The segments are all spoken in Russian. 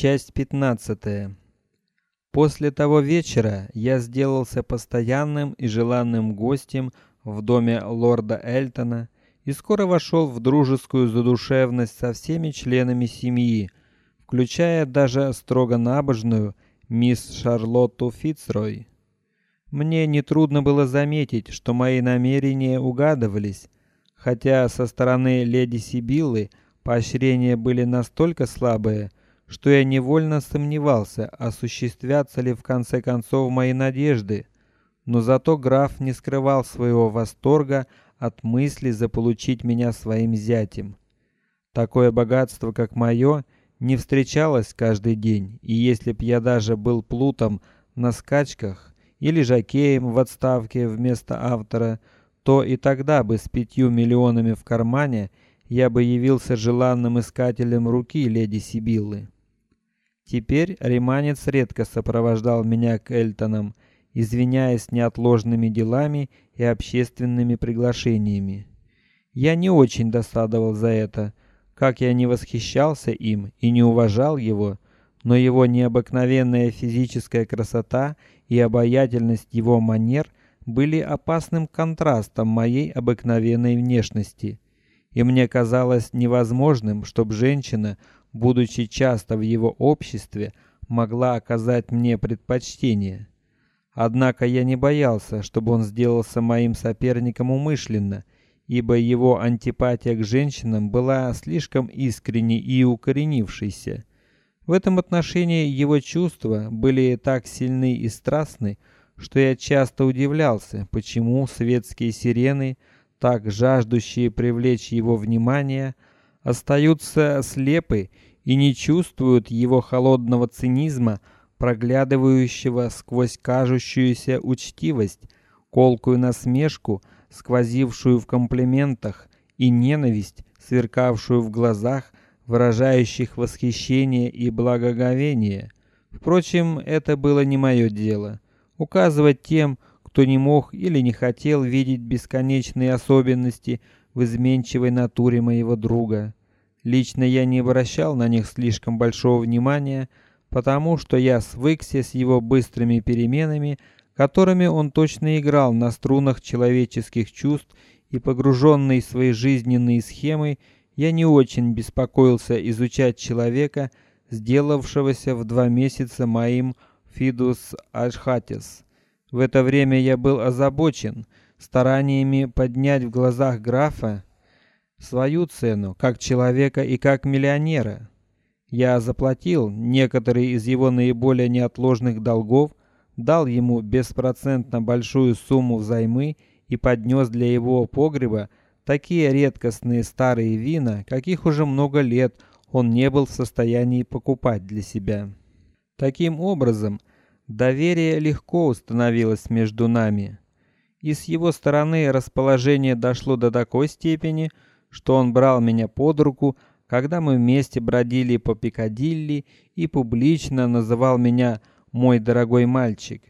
Часть пятнадцатая. После того вечера я сделался постоянным и желанным гостем в доме лорда Эльтона и скоро вошел в дружескую задушевность со всеми членами семьи, включая даже строго набожную мисс Шарлотту Фицрой. Мне не трудно было заметить, что мои намерения угадывались, хотя со стороны леди Сибиллы поощрения были настолько слабые, что я невольно сомневался, осуществятся ли в конце концов мои надежды. Но зато граф не скрывал своего восторга от мысли заполучить меня своим зятем. Такое богатство, как мое, не встречалось каждый день, и если б я даже был плутом на скачках или жакеем в отставке вместо автора, то и тогда бы с пятью миллионами в кармане я бы явился желанным искателем руки леди Сибиллы. Теперь риманец редко сопровождал меня к Эльтонам, извиняясь неотложными делами и общественными приглашениями. Я не очень досадовал за это, как я не восхищался им и не уважал его, но его необыкновенная физическая красота и обаятельность его манер были опасным контрастом моей обыкновенной внешности, и мне казалось невозможным, чтобы женщина будучи часто в его обществе, могла оказать мне предпочтение. Однако я не боялся, чтобы он сделался моим соперником умышленно, ибо его антипатия к женщинам была слишком искренней и укоренившейся. В этом отношении его чувства были так сильны и страстны, что я часто удивлялся, почему светские сирены, так жаждущие привлечь его внимание, остаются слепы и не чувствуют его холодного цинизма, проглядывающего сквозь кажущуюся учтивость, колкую насмешку, сквозившую в комплиментах, и ненависть, сверкавшую в глазах, выражающих восхищение и благоговение. Впрочем, это было не мое дело. Указывать тем, кто не мог или не хотел видеть бесконечные особенности в изменчивой натуре моего друга. Лично я не обращал на них слишком большого внимания, потому что я свыкся с его быстрыми переменами, которыми он точно играл на струнах человеческих чувств, и погруженный в свои жизненные схемы, я не очень беспокоился изучать человека, сделавшегося в два месяца моим фидус ашхатис. В это время я был озабочен стараниями поднять в глазах графа свою цену как человека и как миллионера. Я заплатил некоторые из его наиболее неотложных долгов, дал ему беспроцентно большую сумму взаймы и поднес для его погреба такие редкостные старые вина, каких уже много лет он не был в состоянии покупать для себя. Таким образом, доверие легко установилось между нами, и с его стороны расположение дошло до такой степени, что он брал меня под руку, когда мы вместе бродили по Пикадилли и публично называл меня мой дорогой мальчик.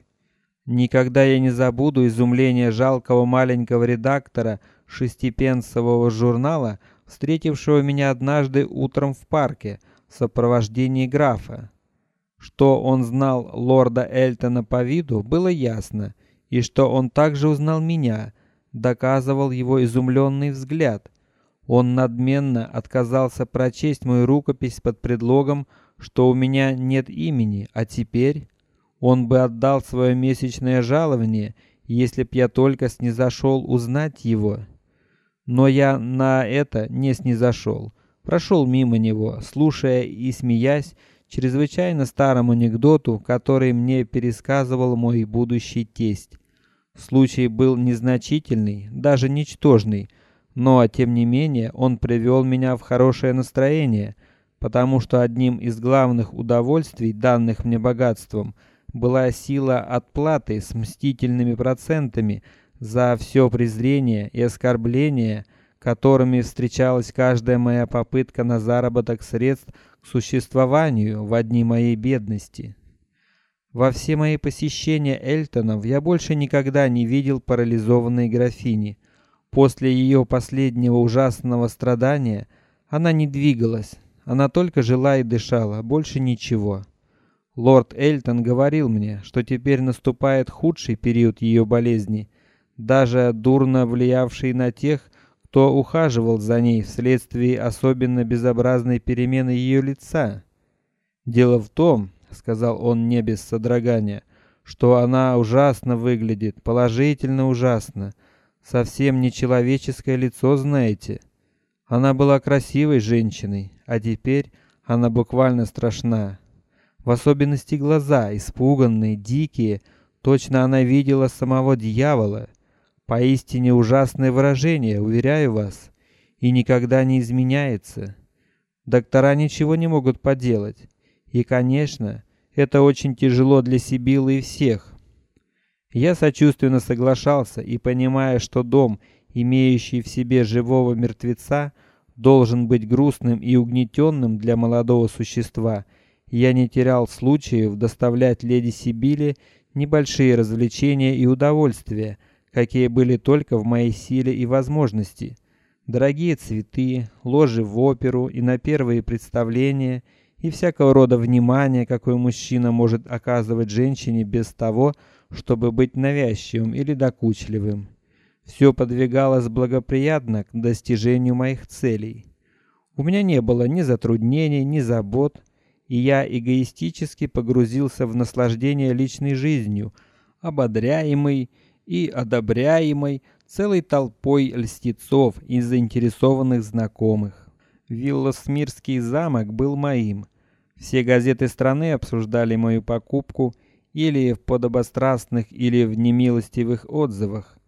Никогда я не забуду изумление жалкого маленького редактора шестипенсового журнала, встретившего меня однажды утром в парке в сопровождении графа. Что он знал лорда Эльтона по виду, было ясно, и что он также узнал меня, доказывал его изумленный взгляд. Он надменно отказался прочесть мою рукопись под предлогом, что у меня нет имени, а теперь он бы отдал свое месячное жалование, если б я только снизошел узнать его. Но я на это не снизошел, прошел мимо него, слушая и смеясь чрезвычайно старому анекдоту, который мне пересказывал мой будущий тесть. Случай был незначительный, даже ничтожный но тем не менее он привел меня в хорошее настроение, потому что одним из главных удовольствий, данных мне богатством, была сила отплаты с мстительными процентами за все презрение и оскорбления, которыми встречалась каждая моя попытка на заработок средств к существованию в одни моей бедности. Во все мои посещения Эльтонов я больше никогда не видел парализованной графини. После ее последнего ужасного страдания она не двигалась, она только жила и дышала, больше ничего. Лорд Эльтон говорил мне, что теперь наступает худший период ее болезни, даже дурно влиявший на тех, кто ухаживал за ней вследствие особенно безобразной перемены ее лица. Дело в том, сказал он не без содрогания, что она ужасно выглядит, положительно ужасно, совсем не человеческое лицо, знаете. Она была красивой женщиной, а теперь она буквально страшна. В особенности глаза, испуганные, дикие, точно она видела самого дьявола. Поистине ужасное выражение, уверяю вас, и никогда не изменяется. Доктора ничего не могут поделать. И, конечно, это очень тяжело для Сибилы и всех. Я сочувственно соглашался и понимая, что дом, имеющий в себе живого мертвеца, должен быть грустным и угнетенным для молодого существа, я не терял случаев доставлять леди Сибиле небольшие развлечения и удовольствия, какие были только в моей силе и возможности. Дорогие цветы, ложи в оперу и на первые представления и всякого рода внимание, какое мужчина может оказывать женщине без того, быть навязчивым или докучливым. Все подвигалось благоприятно к достижению моих целей. У меня не было ни затруднений, ни забот, и я эгоистически погрузился в наслаждение личной жизнью, ободряемый и одобряемый целой толпой льстецов и заинтересованных знакомых. Вилла Смирский замок был моим. Все газеты страны обсуждали мою покупку или в подобострастных, или в немилостивых отзывах.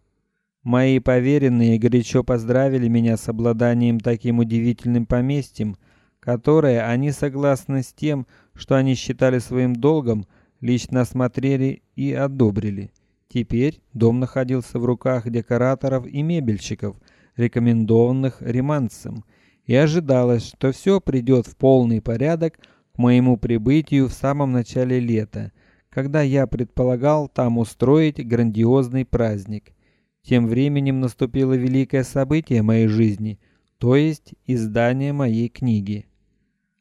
Мои поверенные горячо поздравили меня с обладанием таким удивительным поместьем, которое они согласны с тем, что они считали своим долгом, лично осмотрели и одобрили. Теперь дом находился в руках декораторов и мебельщиков, рекомендованных реманцем и ожидалось, что все придет в полный порядок к моему прибытию в самом начале лета, когда я предполагал там устроить грандиозный праздник. Тем временем наступило великое событие моей жизни, то есть издание моей книги.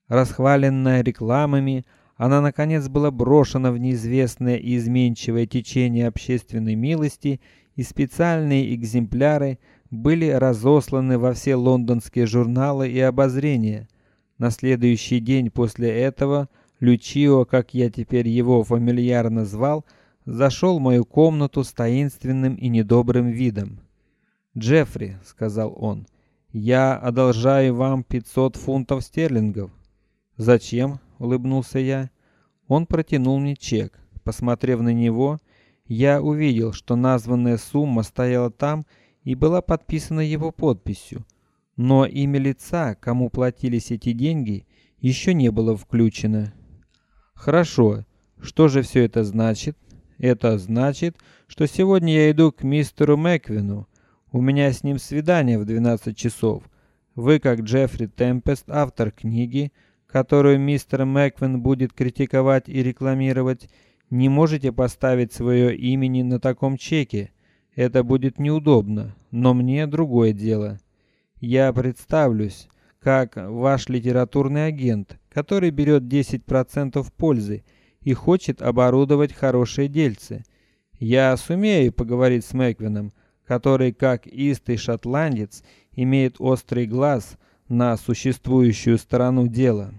Расхваленная рекламами, она наконец была брошена в неизвестное и изменчивое течение общественной милости, и специальные экземпляры были разосланы во все лондонские журналы и обозрения. На следующий день после этого Лючио, как я теперь его фамильярно звал, зашел в мою комнату с таинственным и недобрым видом. Джеффри, сказал он, я одолжаю вам пятьсот фунтов стерлингов. Зачем? улыбнулся я. Он протянул мне чек. Посмотрев на него, я увидел, что названная сумма стояла там и была подписана его подписью, но имя лица, кому платились эти деньги, еще не было включено. Хорошо. Что же все это значит? Это значит, что сегодня я иду к мистеру Мэквину. У меня с ним свидание в 12 часов. Вы, как Джеффри Темпест, автор книги, которую мистер Мэквин будет критиковать и рекламировать, не можете поставить свое имени на таком чеке. Это будет неудобно, но мне другое дело. Я представлюсь как ваш литературный агент, который берет 10% пользы и хочет оборудовать хорошее дельце. Я сумею поговорить с Мэквином, который, как истый шотландец, имеет острый глаз на существующую сторону дела.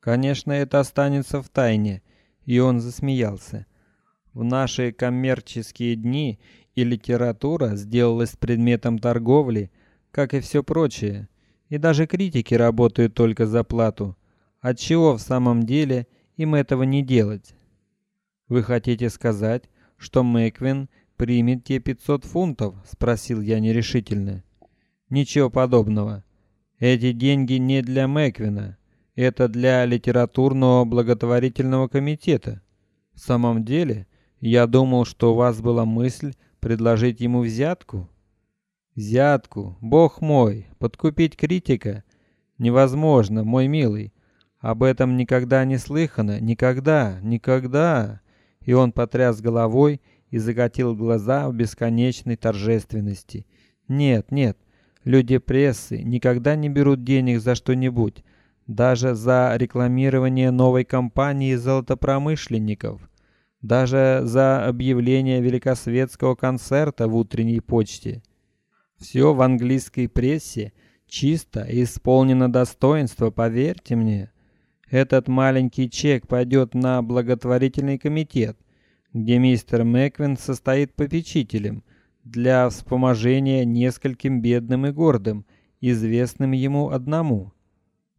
Конечно, это останется в тайне, и он засмеялся. В наши коммерческие дни и литература сделалась предметом торговли, как и все прочее, и даже критики работают только за плату. Отчего в самом деле им этого не делать? Вы хотите сказать, что Мэквин примет те 500 фунтов? спросил я нерешительно. Ничего подобного. Эти деньги не для Мэквина, это для литературного благотворительного комитета. В самом деле, я думал, что у вас была мысль предложить ему взятку. Взятку, бог мой, подкупить критика невозможно, мой милый. Об этом никогда не слыхано, никогда, никогда. И он потряс головой и закатил глаза в бесконечной торжественности. Нет, нет, люди прессы никогда не берут денег за что-нибудь, даже за рекламирование новой компании золотопромышленников, даже за объявление великосветского концерта в утренней почте. Все в английской прессе чисто и исполнено достоинства, поверьте мне. Этот маленький чек пойдет на благотворительный комитет, где мистер Мэквин состоит попечителем для вспоможения нескольким бедным и гордым, известным ему одному.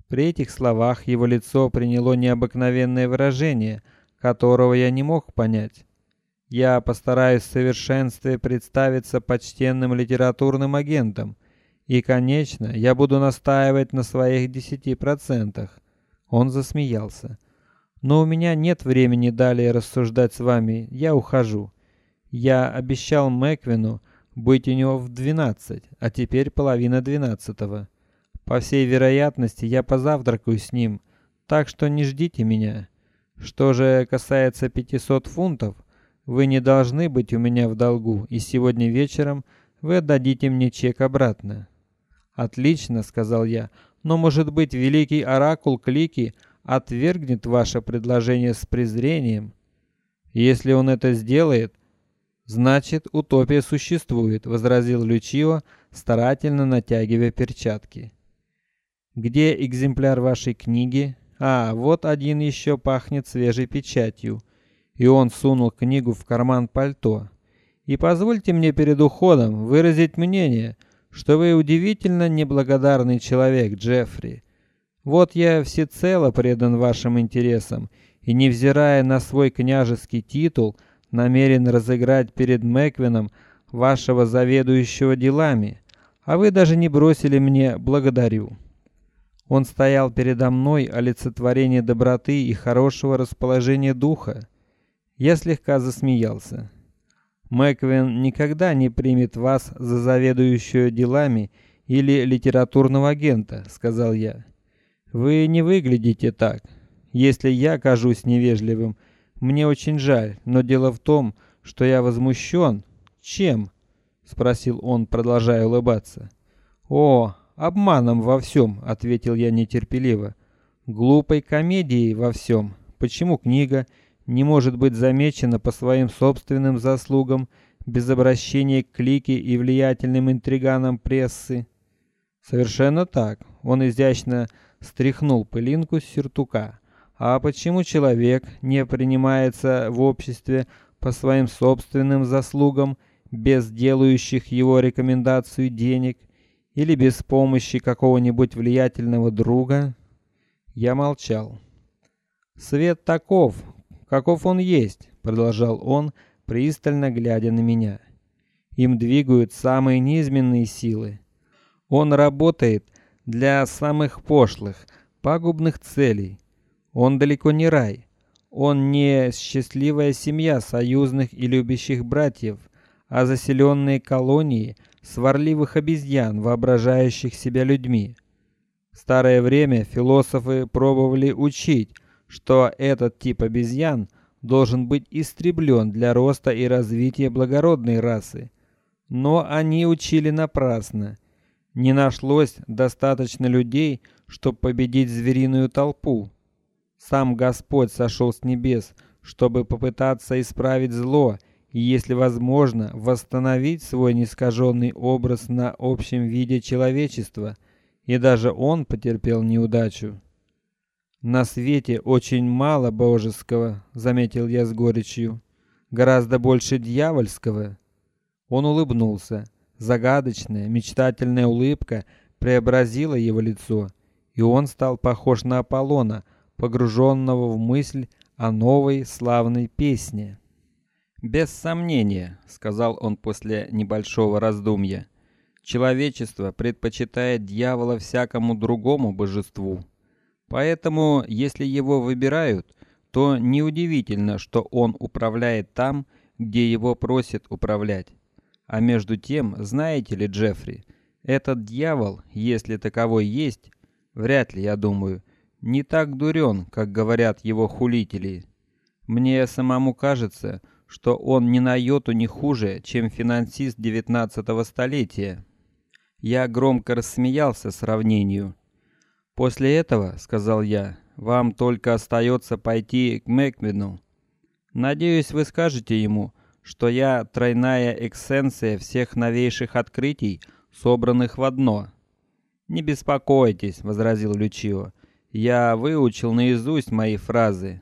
При этих словах его лицо приняло необыкновенное выражение, которого я не мог понять. Я постараюсь в совершенстве представиться почтенным литературным агентом, и, конечно, я буду настаивать на своих десяти процентах. Он засмеялся. Но у меня нет времени далее рассуждать с вами. Я ухожу. Я обещал Мэквину быть у него в двенадцать, а теперь половина двенадцатого. По всей вероятности, я позавтракаю с ним, так что не ждите меня. Что же касается пятисот фунтов, вы не должны быть у меня в долгу, и сегодня вечером вы отдадите мне чек обратно. Отлично, сказал я. Но, может быть, великий оракул Клики отвергнет ваше предложение с презрением? Если он это сделает, значит, утопия существует, возразил Лючио, старательно натягивая перчатки. Где экземпляр вашей книги? А, вот один еще пахнет свежей печатью. И он сунул книгу в карман пальто. И позвольте мне перед уходом выразить мнение, что вы удивительно неблагодарный человек, Джеффри. Вот я всецело предан вашим интересам и, невзирая на свой княжеский титул, намерен разыграть перед Мэквином вашего заведующего делами, а вы даже не бросили мне благодарю. Он стоял передо мной олицетворение доброты и хорошего расположения духа. Я слегка засмеялся. Мэквин никогда не примет вас за заведующего делами или литературного агента, сказал я. Вы не выглядите так. Если я кажусь невежливым, мне очень жаль, но дело в том, что я возмущен. Чем? спросил он, продолжая улыбаться. О, обманом во всем, ответил я нетерпеливо. Глупой комедией во всем. Почему книга не может быть замечена по своим собственным заслугам без обращения к клике и влиятельным интриганам прессы? Совершенно так. Он изящно стряхнул пылинку с сюртука. А почему человек не принимается в обществе по своим собственным заслугам без делающих его рекомендацию денег или без помощи какого-нибудь влиятельного друга? Я молчал. Свет таков, каков он есть, продолжал он, пристально глядя на меня. Им двигают самые низменные силы. Он работает для самых пошлых, пагубных целей. Он далеко не рай. Он не счастливая семья союзных и любящих братьев, а заселенные колонии сварливых обезьян, воображающих себя людьми. В старое время философы пробовали учить, что этот тип обезьян должен быть истреблен для роста и развития благородной расы. Но они учили напрасно. Не нашлось достаточно людей, чтобы победить звериную толпу. Сам Господь сошел с небес, чтобы попытаться исправить зло и, если возможно, восстановить свой нескаженный образ на общем виде человечества, и даже он потерпел неудачу. На свете очень мало божеского, заметил я с горечью, гораздо больше дьявольского. Он улыбнулся. Загадочная, мечтательная улыбка преобразила его лицо, и он стал похож на Аполлона, погруженного в мысль о новой славной песне. Без сомнения, сказал он после небольшого раздумья, человечество предпочитает дьявола всякому другому божеству. Поэтому, если его выбирают, то неудивительно, что он управляет там, где его просят управлять. А между тем, знаете ли, Джеффри, этот дьявол, если таковой есть, вряд ли, я думаю, не так дурен, как говорят его хулители. Мне самому кажется, что он ни на йоту не хуже, чем финансист девятнадцатого столетия. Я громко рассмеялся сравнению. После этого, сказал я, вам только остается пойти к Мэквину. Надеюсь, вы скажете ему, что я тройная эксенция всех новейших открытий, собранных в одно. Не беспокойтесь, возразил Лючио. Я выучил наизусть мои фразы.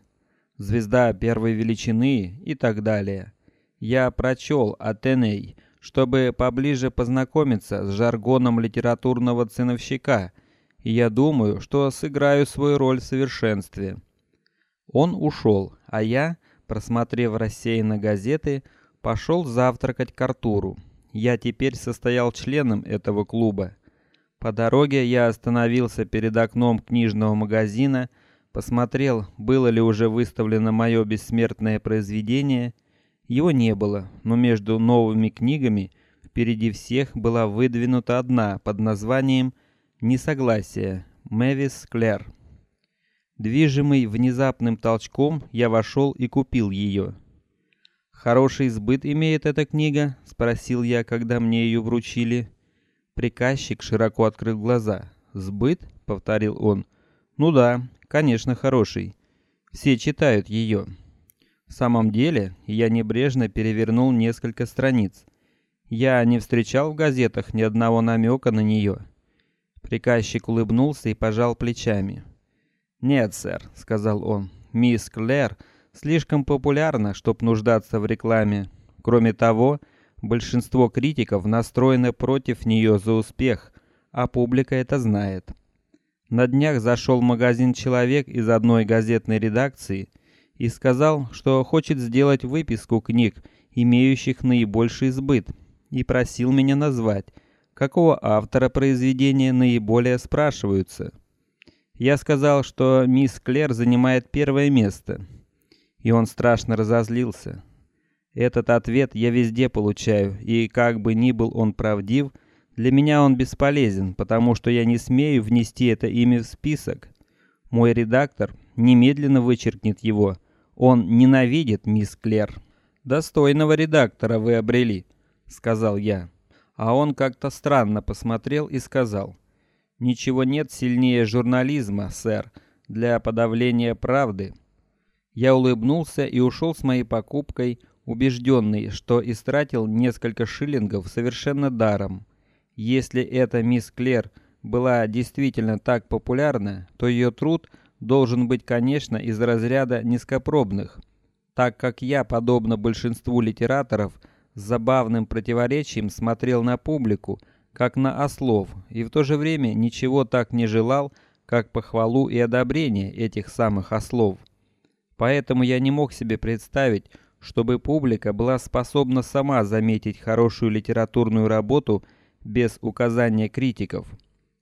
Звезда первой величины и так далее. Я прочел Атеней, чтобы поближе познакомиться с жаргоном литературного ценовщика, и я думаю, что сыграю свою роль в совершенстве. Он ушел, а я, просмотрев рассеянно газеты, пошел завтракать к Артуру. Я теперь состоял членом этого клуба. По дороге я остановился перед окном книжного магазина, посмотрел, было ли уже выставлено мое бессмертное произведение. Его не было, но между новыми книгами впереди всех была выдвинута одна под названием "Несогласие" Мэвис Клэр. Движимый внезапным толчком, я вошел и купил ее. Хороший сбыт имеет эта книга, спросил я, когда мне ее вручили. Приказчик широко открыл глаза. Сбыт, повторил он. Ну да, конечно, хороший. Все читают ее. В самом деле, я небрежно перевернул несколько страниц. Я не встречал в газетах ни одного намека на нее. Приказчик улыбнулся и пожал плечами. Нет, сэр, сказал он. Мисс Клэр слишком популярна, чтобы нуждаться в рекламе. Кроме того, Большинство критиков настроены против нее за успех, а публика это знает. На днях зашел в магазин человек из одной газетной редакции и сказал, что хочет сделать выписку книг, имеющих наибольший сбыт, и просил меня назвать, какого автора произведения наиболее спрашиваются. Я сказал, что мисс Клэр занимает первое место, и он страшно разозлился. Этот ответ я везде получаю, и как бы ни был он правдив, для меня он бесполезен, потому что я не смею внести это имя в список. Мой редактор немедленно вычеркнет его. Он ненавидит мисс Клэр. Достойного редактора вы обрели, сказал я. А он как-то странно посмотрел и сказал: "Ничего нет сильнее журнализма, сэр, для подавления правды". Я улыбнулся и ушел с моей покупкой, убежденный, что истратил несколько шиллингов совершенно даром. Если эта мисс Клэр была действительно так популярна, то ее труд должен быть, конечно, из разряда низкопробных, так как я, подобно большинству литераторов, с забавным противоречием смотрел на публику, как на ослов, и в то же время ничего так не желал, как похвалу и одобрение этих самых ослов. Поэтому я не мог себе представить, чтобы публика была способна сама заметить хорошую литературную работу без указания критиков.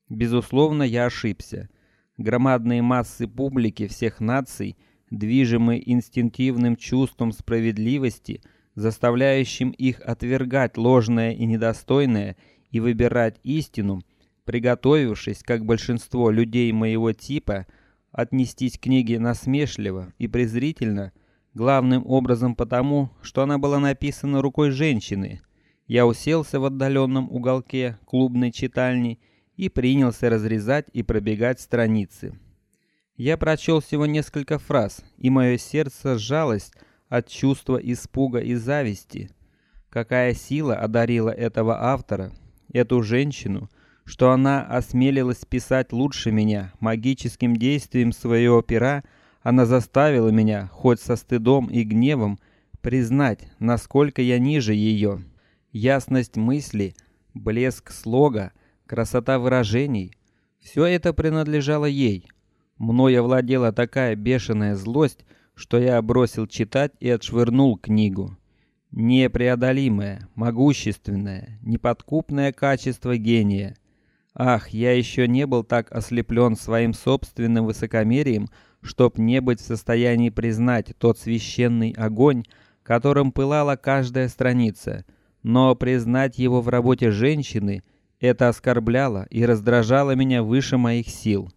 Безусловно, я ошибся. Громадные массы публики всех наций, движимые инстинктивным чувством справедливости, заставляющим их отвергать ложное и недостойное и выбирать истину, приготовившись, как большинство людей моего типа, отнестись к книге насмешливо и презрительно, главным образом потому, что она была написана рукой женщины. Я уселся в отдаленном уголке клубной читальни и принялся разрезать и пробегать страницы. Я прочел всего несколько фраз, и мое сердце сжалось от чувства испуга и зависти. Какая сила одарила этого автора, эту женщину, что она осмелилась писать лучше меня магическим действием своего пера она заставила меня, хоть со стыдом и гневом, признать, насколько я ниже ее. Ясность мысли, блеск слога, красота выражений — все это принадлежало ей. Мною овладела такая бешеная злость, что я бросил читать и отшвырнул книгу. Непреодолимое, могущественное, неподкупное качество гения. Ах, я еще не был так ослеплен своим собственным высокомерием, чтоб не быть в состоянии признать тот священный огонь, которым пылала каждая страница, но признать его в работе женщины это оскорбляло и раздражало меня выше моих сил.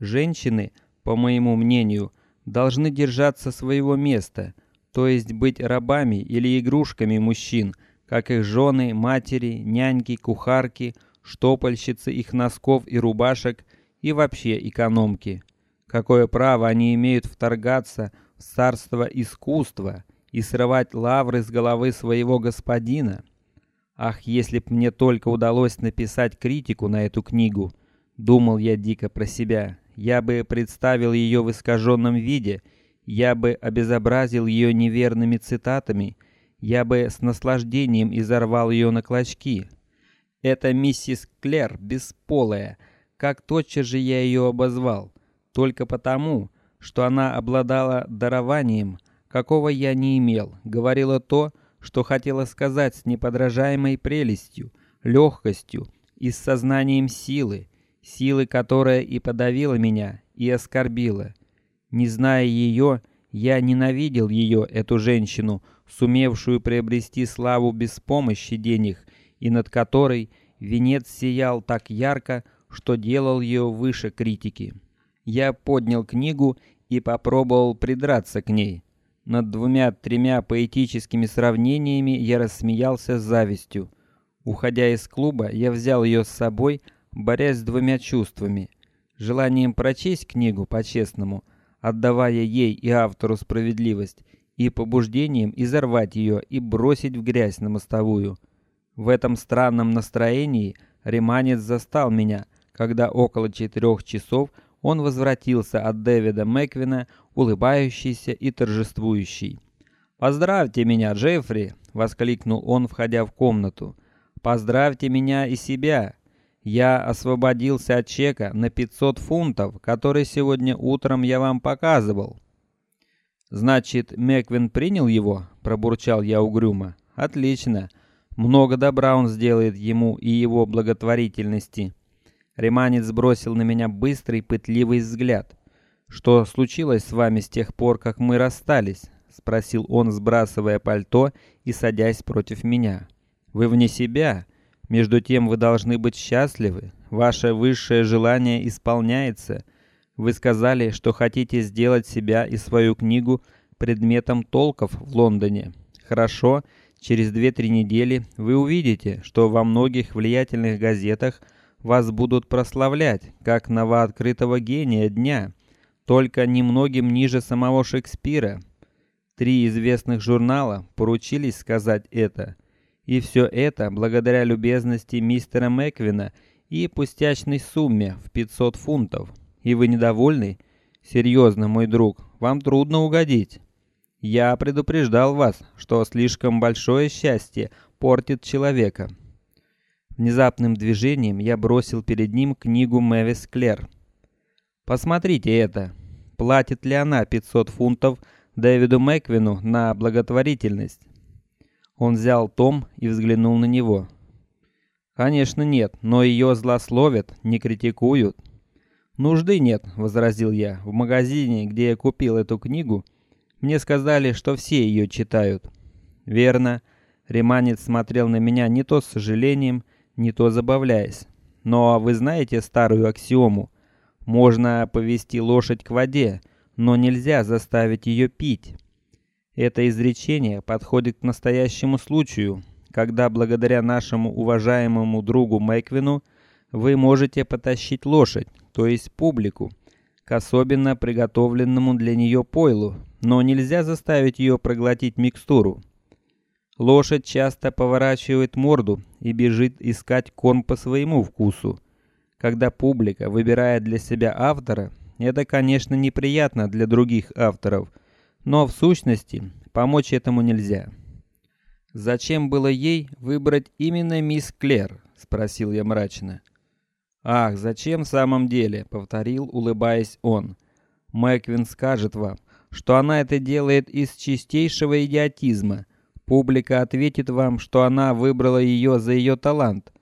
Женщины, по моему мнению, должны держаться своего места, то есть быть рабами или игрушками мужчин, как их жены, матери, няньки, кухарки, штопальщицы их носков и рубашек и вообще экономки. Какое право они имеют вторгаться в царство искусства и срывать лавры с головы своего господина? Ах, если б мне только удалось написать критику на эту книгу, думал я дико про себя. Я бы представил ее в искаженном виде, я бы обезобразил ее неверными цитатами, я бы с наслаждением изорвал ее на клочки. Это миссис Клэр бесполая, как тотчас же я ее обозвал, только потому, что она обладала дарованием, какого я не имел, говорила то, что хотела сказать с неподражаемой прелестью, легкостью и сознанием силы, силы, которая и подавила меня, и оскорбила. Не зная ее, я ненавидел ее, эту женщину, сумевшую приобрести славу без помощи денег и над которой венец сиял так ярко, что делал ее выше критики. Я поднял книгу и попробовал придраться к ней. Над двумя-тремя поэтическими сравнениями я рассмеялся с завистью. Уходя из клуба, я взял ее с собой, борясь с двумя чувствами: желанием прочесть книгу по-честному, отдавая ей и автору справедливость, и побуждением изорвать ее и бросить в грязь на мостовую. В этом странном настроении Реманец застал меня, когда около четырех часов он возвратился от Дэвида Мэквина, улыбающийся и торжествующий. Поздравьте меня, Джеффри, воскликнул он, входя в комнату. Поздравьте меня и себя. Я освободился от чека на 500 фунтов, который сегодня утром я вам показывал. Значит, Мэквин принял его, пробурчал я угрюмо. Отлично. Много добра он сделает ему и его благотворительности. Реманец бросил на меня быстрый, пытливый взгляд. Что случилось с вами с тех пор, как мы расстались? спросил он, сбрасывая пальто и садясь против меня. Вы вне себя. Между тем вы должны быть счастливы. Ваше высшее желание исполняется. Вы сказали, что хотите сделать себя и свою книгу предметом толков в Лондоне. Хорошо. Через две-три недели вы увидите, что во многих влиятельных газетах вас будут прославлять как новооткрытого гения дня, только немногим ниже самого Шекспира. Три известных журнала поручились сказать это, и все это благодаря любезности мистера Мэквина и пустячной сумме в 500 фунтов. И вы недовольны? Серьезно, мой друг, вам трудно угодить. Я предупреждал вас, что слишком большое счастье портит человека. Внезапным движением я бросил перед ним книгу Мэвис Клэр. Посмотрите это. Платит ли она 500 фунтов Дэвиду Мэквину на благотворительность? Он взял том и взглянул на него. Конечно, нет, но ее злословят, не критикуют. Нужды нет, возразил я. В магазине, где я купил эту книгу, мне сказали, что все ее читают. Верно. Реманец смотрел на меня не то с сожалением, не то забавляясь. Но вы знаете старую аксиому: можно повести лошадь к воде, но нельзя заставить ее пить. Это изречение подходит к настоящему случаю, когда благодаря нашему уважаемому другу Мэквину вы можете потащить лошадь, то есть публику, к особенно приготовленному для нее пойлу, но нельзя заставить ее проглотить микстуру. Лошадь часто поворачивает морду и бежит искать корм по своему вкусу. Когда публика выбирает для себя автора, это, конечно, неприятно для других авторов, но в сущности помочь этому нельзя. Зачем было ей выбрать именно мисс Клэр? – спросил я мрачно. Ах, зачем в самом деле? повторил, улыбаясь он. Мэквин скажет вам, что она это делает из чистейшего идиотизма. Публика ответит вам, что она выбрала ее за ее талант.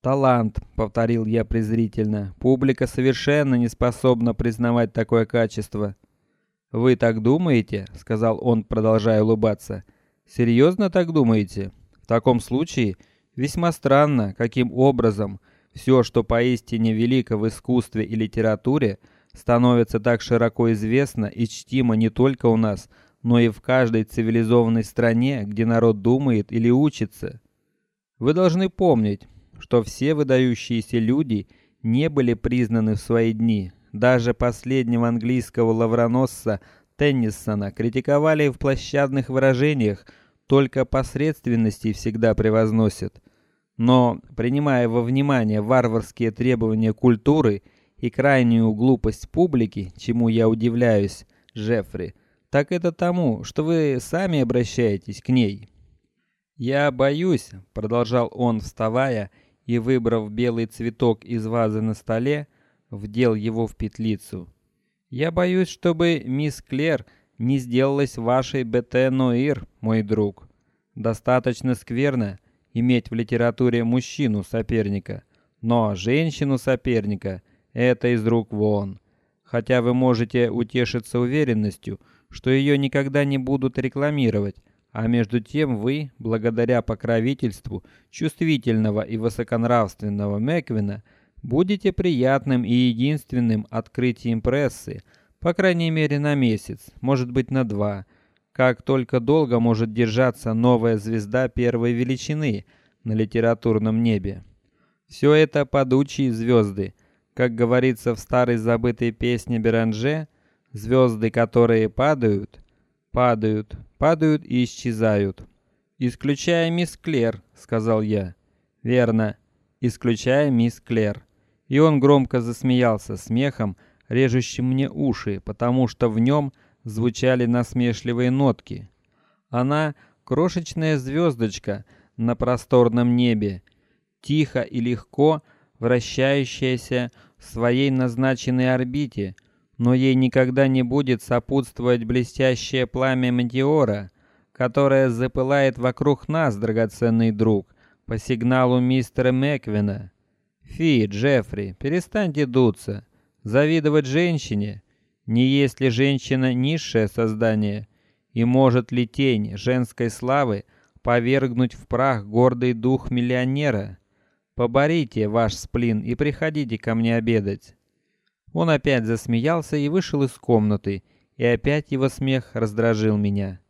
Талант, повторил я презрительно. Публика совершенно не способна признавать такое качество. Вы так думаете? сказал он, продолжая улыбаться. Серьезно так думаете? В таком случае весьма странно, каким образом все, что поистине велико в искусстве и литературе, становится так широко известно и чтимо не только у нас, но и в каждой цивилизованной стране, где народ думает или учится. Вы должны помнить, что все выдающиеся люди не были признаны в свои дни. Даже последнего английского лавроносца Теннисона критиковали в площадных выражениях, только посредственности всегда превозносят. Но принимая во внимание варварские требования культуры и крайнюю глупость публики, чему я удивляюсь, Джеффри, так это тому, что вы сами обращаетесь к ней. Я боюсь, продолжал он, вставая и выбрав белый цветок из вазы на столе, вдел его в петлицу. Я боюсь, чтобы мисс Клер не сделалась вашей БТ Ноир, мой друг. Достаточно скверно иметь в литературе мужчину соперника, но женщину соперника это из рук вон. Хотя вы можете утешиться уверенностью, что ее никогда не будут рекламировать, а между тем вы, благодаря покровительству чувствительного и высоконравственного Меквина, будете приятным и единственным открытием прессы, по крайней мере на месяц, может быть на два. Как только долго может держаться новая звезда первой величины на литературном небе. Все это падучие звезды, как говорится в старой забытой песне Беранже, звезды, которые падают, падают, падают и исчезают. Исключая мисс Клер, сказал я. Верно, исключая мисс Клер. И он громко засмеялся смехом, режущим мне уши, потому что в нем звучали насмешливые нотки. Она крошечная звездочка на просторном небе, тихо и легко вращающаяся в своей назначенной орбите, но ей никогда не будет сопутствовать блестящее пламя метеора, которое запылает вокруг нас, драгоценный друг, по сигналу мистера Меквина. Фи, Джеффри, перестаньте дуться. Завидовать женщине? Не есть ли женщина низшее создание? И может ли тень женской славы повергнуть в прах гордый дух миллионера? Поборите ваш сплин и приходите ко мне обедать. Он опять засмеялся и вышел из комнаты, и опять его смех раздражил меня.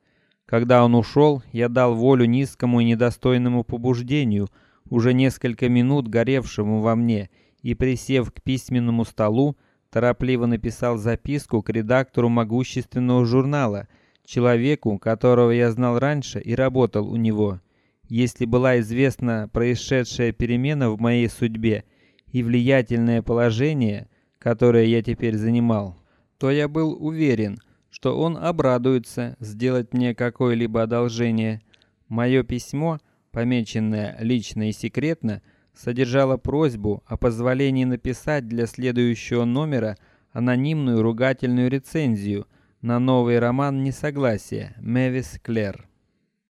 Когда он ушел, я дал волю низкому и недостойному побуждению, уже несколько минут горевшему во мне, и присев к письменному столу, торопливо написал записку к редактору могущественного журнала, человеку, которого я знал раньше и работал у него. Если была известна происшедшая перемена в моей судьбе и влиятельное положение, которое я теперь занимал, то я был уверен, что он обрадуется сделать мне какое-либо одолжение. Мое письмо, помеченное лично и секретно, содержало просьбу о позволении написать для следующего номера анонимную ругательную рецензию на новый роман Несогласие Мэвис Клэр.